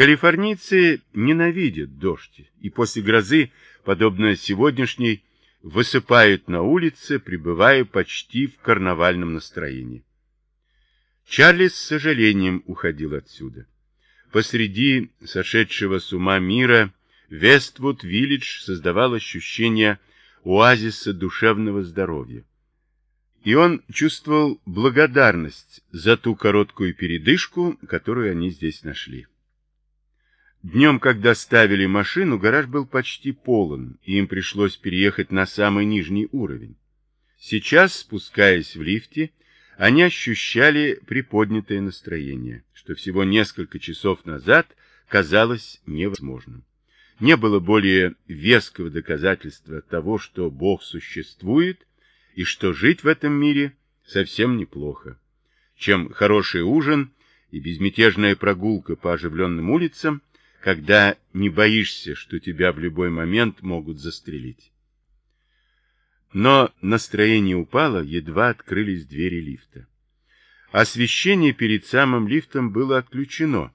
Калифорнийцы ненавидят дождь, и после грозы, подобно сегодняшней, высыпают на улице, пребывая почти в карнавальном настроении. Чарли с сожалением уходил отсюда. Посреди сошедшего с ума мира Вествуд-Виллидж создавал ощущение оазиса душевного здоровья. И он чувствовал благодарность за ту короткую передышку, которую они здесь нашли. Днем, когда ставили машину, гараж был почти полон, и им пришлось переехать на самый нижний уровень. Сейчас, спускаясь в лифте, они ощущали приподнятое настроение, что всего несколько часов назад казалось невозможным. Не было более веского доказательства того, что Бог существует, и что жить в этом мире совсем неплохо, чем хороший ужин и безмятежная прогулка по оживленным улицам, когда не боишься, что тебя в любой момент могут застрелить. Но настроение упало, едва открылись двери лифта. Освещение перед самым лифтом было отключено.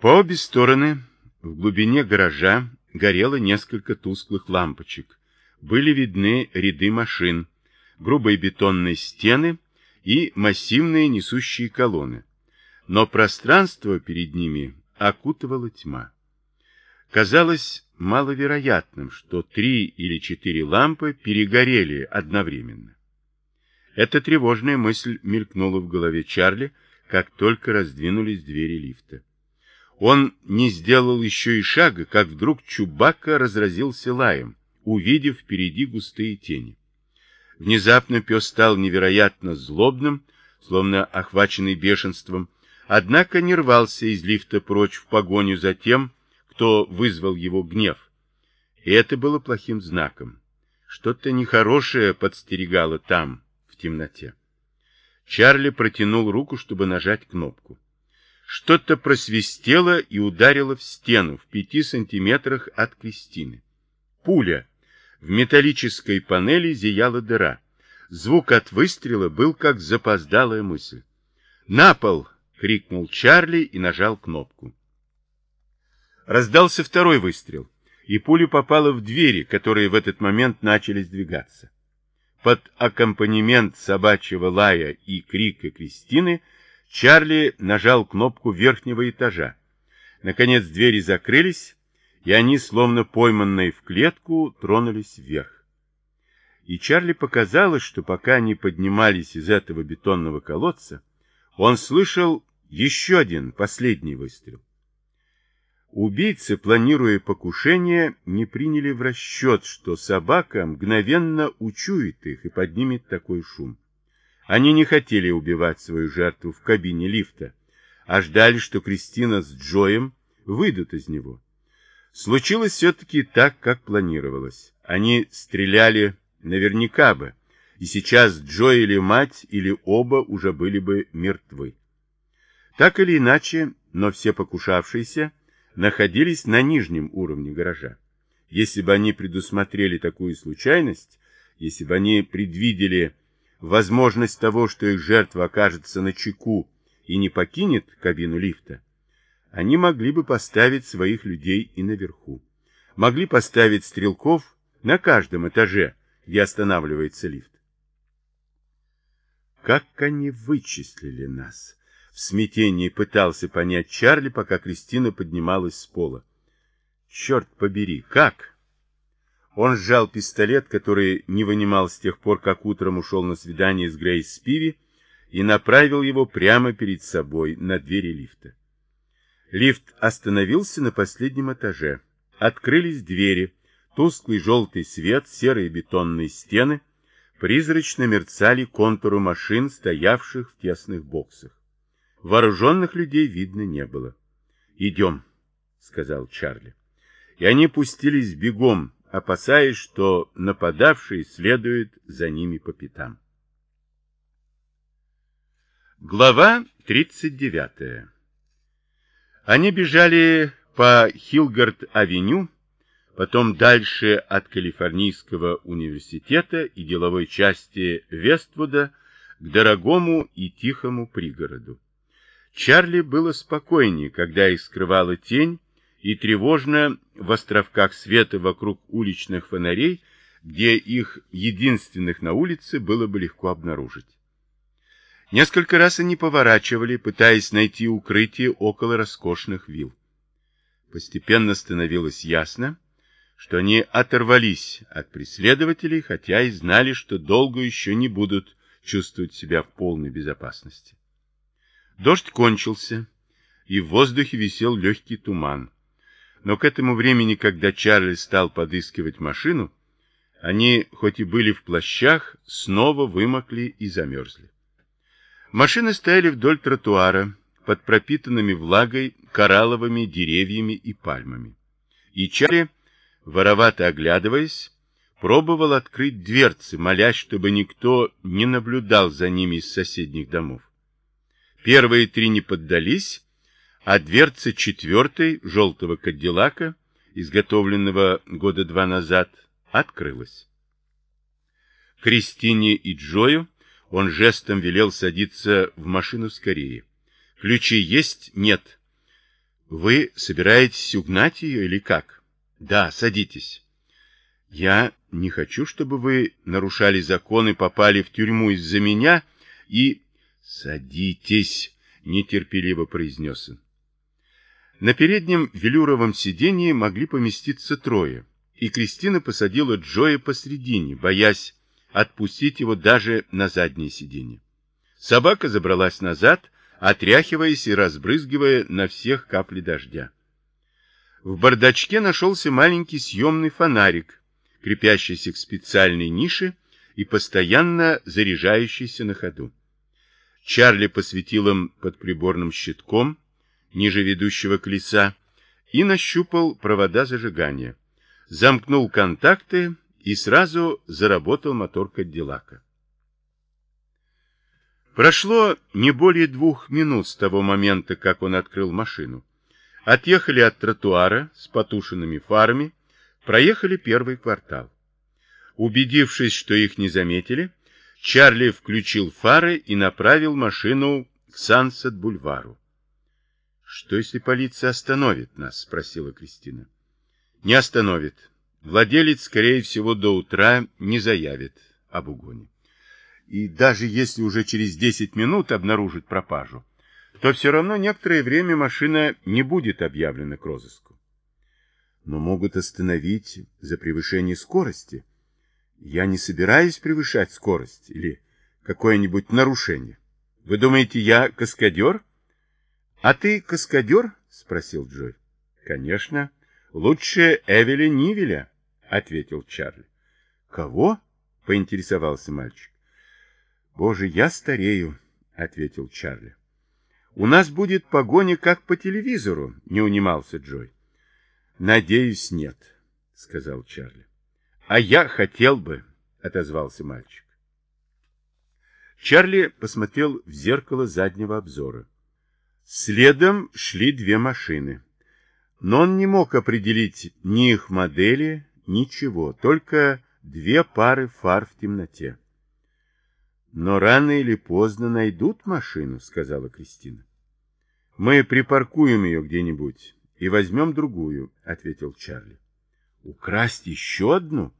По обе стороны, в глубине гаража, горело несколько тусклых лампочек. Были видны ряды машин, грубые бетонные стены и массивные несущие колонны. Но пространство перед ними окутывала тьма. Казалось маловероятным, что три или четыре лампы перегорели одновременно. Эта тревожная мысль мелькнула в голове Чарли, как только раздвинулись двери лифта. Он не сделал еще и шага, как вдруг Чубака разразился лаем, увидев впереди густые тени. Внезапно пес стал невероятно злобным, словно охваченный бешенством, однако не рвался из лифта прочь в погоню за тем, кто вызвал его гнев. И это было плохим знаком. Что-то нехорошее подстерегало там, в темноте. Чарли протянул руку, чтобы нажать кнопку. Что-то просвистело и ударило в стену в пяти сантиметрах от Кристины. Пуля. В металлической панели зияла дыра. Звук от выстрела был как запоздалая мысль. «На пол!» — крикнул Чарли и нажал кнопку. Раздался второй выстрел, и пуля попала в двери, которые в этот момент начали сдвигаться. Под аккомпанемент собачьего лая и крика Кристины Чарли нажал кнопку верхнего этажа. Наконец двери закрылись, и они, словно пойманные в клетку, тронулись вверх. И Чарли показалось, что пока они поднимались из этого бетонного колодца, он слышал еще один, последний выстрел. Убийцы, планируя покушение, не приняли в расчет, что собака мгновенно учует их и поднимет такой шум. Они не хотели убивать свою жертву в кабине лифта, а ждали, что Кристина с Джоем выйдут из него. Случилось все-таки так, как планировалось. Они стреляли наверняка бы, и сейчас Джо или мать, или оба уже были бы мертвы. Так или иначе, но все покушавшиеся находились на нижнем уровне гаража. Если бы они предусмотрели такую случайность, если бы они предвидели возможность того, что их жертва окажется на чеку и не покинет кабину лифта, они могли бы поставить своих людей и наверху. Могли поставить стрелков на каждом этаже, где останавливается лифт. Как они вычислили нас? В смятении пытался понять Чарли, пока Кристина поднималась с пола. Черт побери, как? Он сжал пистолет, который не вынимал с тех пор, как утром ушел на свидание с Грейс Спиви, и направил его прямо перед собой на двери лифта. Лифт остановился на последнем этаже. Открылись двери, тусклый желтый свет, серые бетонные стены, призрачно мерцали контуры машин, стоявших в тесных боксах. Вооруженных людей видно не было. «Идем», — сказал Чарли. И они пустились бегом, опасаясь, что нападавшие следуют за ними по пятам. Глава 39 Они бежали по Хилгард-авеню, потом дальше от Калифорнийского университета и деловой части Вествуда к дорогому и тихому пригороду. Чарли было спокойнее, когда их скрывала тень, и тревожно в островках света вокруг уличных фонарей, где их единственных на улице было бы легко обнаружить. Несколько раз они поворачивали, пытаясь найти укрытие около роскошных вилл. Постепенно становилось ясно, что они оторвались от преследователей, хотя и знали, что долго еще не будут чувствовать себя в полной безопасности. Дождь кончился, и в воздухе висел легкий туман. Но к этому времени, когда Чарли стал подыскивать машину, они, хоть и были в плащах, снова вымокли и замерзли. Машины стояли вдоль тротуара, под пропитанными влагой коралловыми деревьями и пальмами. И Чарли, воровато оглядываясь, пробовал открыть дверцы, молясь, чтобы никто не наблюдал за ними из соседних домов. Первые три не поддались, а дверца четвертой, желтого кадиллака, изготовленного года два назад, открылась. Кристине и Джою он жестом велел садиться в машину скорее. Ключи есть? Нет. Вы собираетесь угнать ее или как? Да, садитесь. Я не хочу, чтобы вы нарушали закон и попали в тюрьму из-за меня и... «Садитесь!» — нетерпеливо произнес он. На переднем велюровом сиденье могли поместиться трое, и Кристина посадила Джоя посредине, боясь отпустить его даже на заднее сиденье. Собака забралась назад, отряхиваясь и разбрызгивая на всех капли дождя. В бардачке нашелся маленький съемный фонарик, крепящийся к специальной нише и постоянно заряжающийся на ходу. Чарли посветил им под приборным щитком, ниже ведущего колеса, и нащупал провода зажигания. Замкнул контакты и сразу заработал мотор Кадиллака. Прошло не более двух минут с того момента, как он открыл машину. Отъехали от тротуара с потушенными фарами, проехали первый квартал. Убедившись, что их не заметили, Чарли включил фары и направил машину к Сансет-бульвару. «Что, если полиция остановит нас?» — спросила Кристина. «Не остановит. Владелец, скорее всего, до утра не заявит об угоне. И даже если уже через 10 минут обнаружит пропажу, то все равно некоторое время машина не будет объявлена к розыску. Но могут остановить за превышение скорости, я не собираюсь превышать скорость или какое-нибудь нарушение. Вы думаете, я каскадер? А ты каскадер? Спросил Джой. Конечно. Лучше Эвеля Нивеля, ответил Чарли. Кого? Поинтересовался мальчик. Боже, я старею, ответил Чарли. У нас будет погоня, как по телевизору, не унимался Джой. Надеюсь, нет, сказал Чарли. А я хотел бы, отозвался мальчик. Чарли посмотрел в зеркало заднего обзора. Следом шли две машины. Но он не мог определить ни их модели, ничего, только две пары фар в темноте. «Но рано или поздно найдут машину», — сказала Кристина. «Мы припаркуем ее где-нибудь и возьмем другую», — ответил Чарли. «Украсть еще одну?»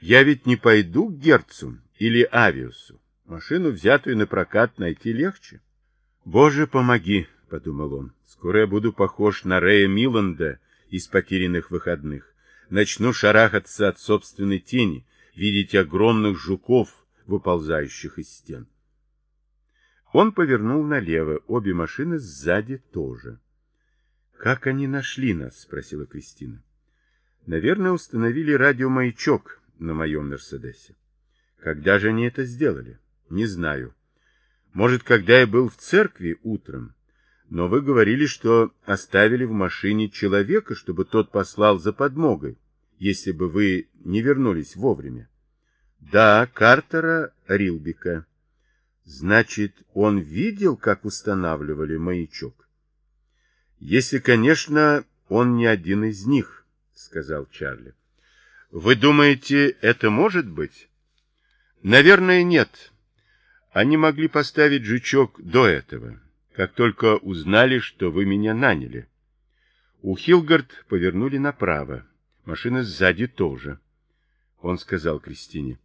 Я ведь не пойду к Герцу или Авиусу. Машину, взятую на прокат, найти легче. Боже, помоги, подумал он. Скоро я буду похож на Рэя Миланда из потерянных выходных. Начну шарахаться от собственной тени, видеть огромных жуков, выползающих из стен. Он повернул налево, обе машины сзади тоже. «Как они нашли нас?» — спросила Кристина. «Наверное, установили радиомаячок на моем Мерседесе. Когда же они это сделали? Не знаю. Может, когда я был в церкви утром. Но вы говорили, что оставили в машине человека, чтобы тот послал за подмогой, если бы вы не вернулись вовремя. Да, Картера Рилбика. Значит, он видел, как устанавливали маячок? Если, конечно, он не один из них, сказал Чарли. Вы думаете, это может быть? Наверное, нет. Они могли поставить жучок до этого. как только узнали, что вы меня наняли. У Хилгард повернули направо. Машина сзади тоже. Он сказал Кристине,